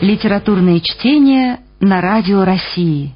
Литературные чтения на радио России.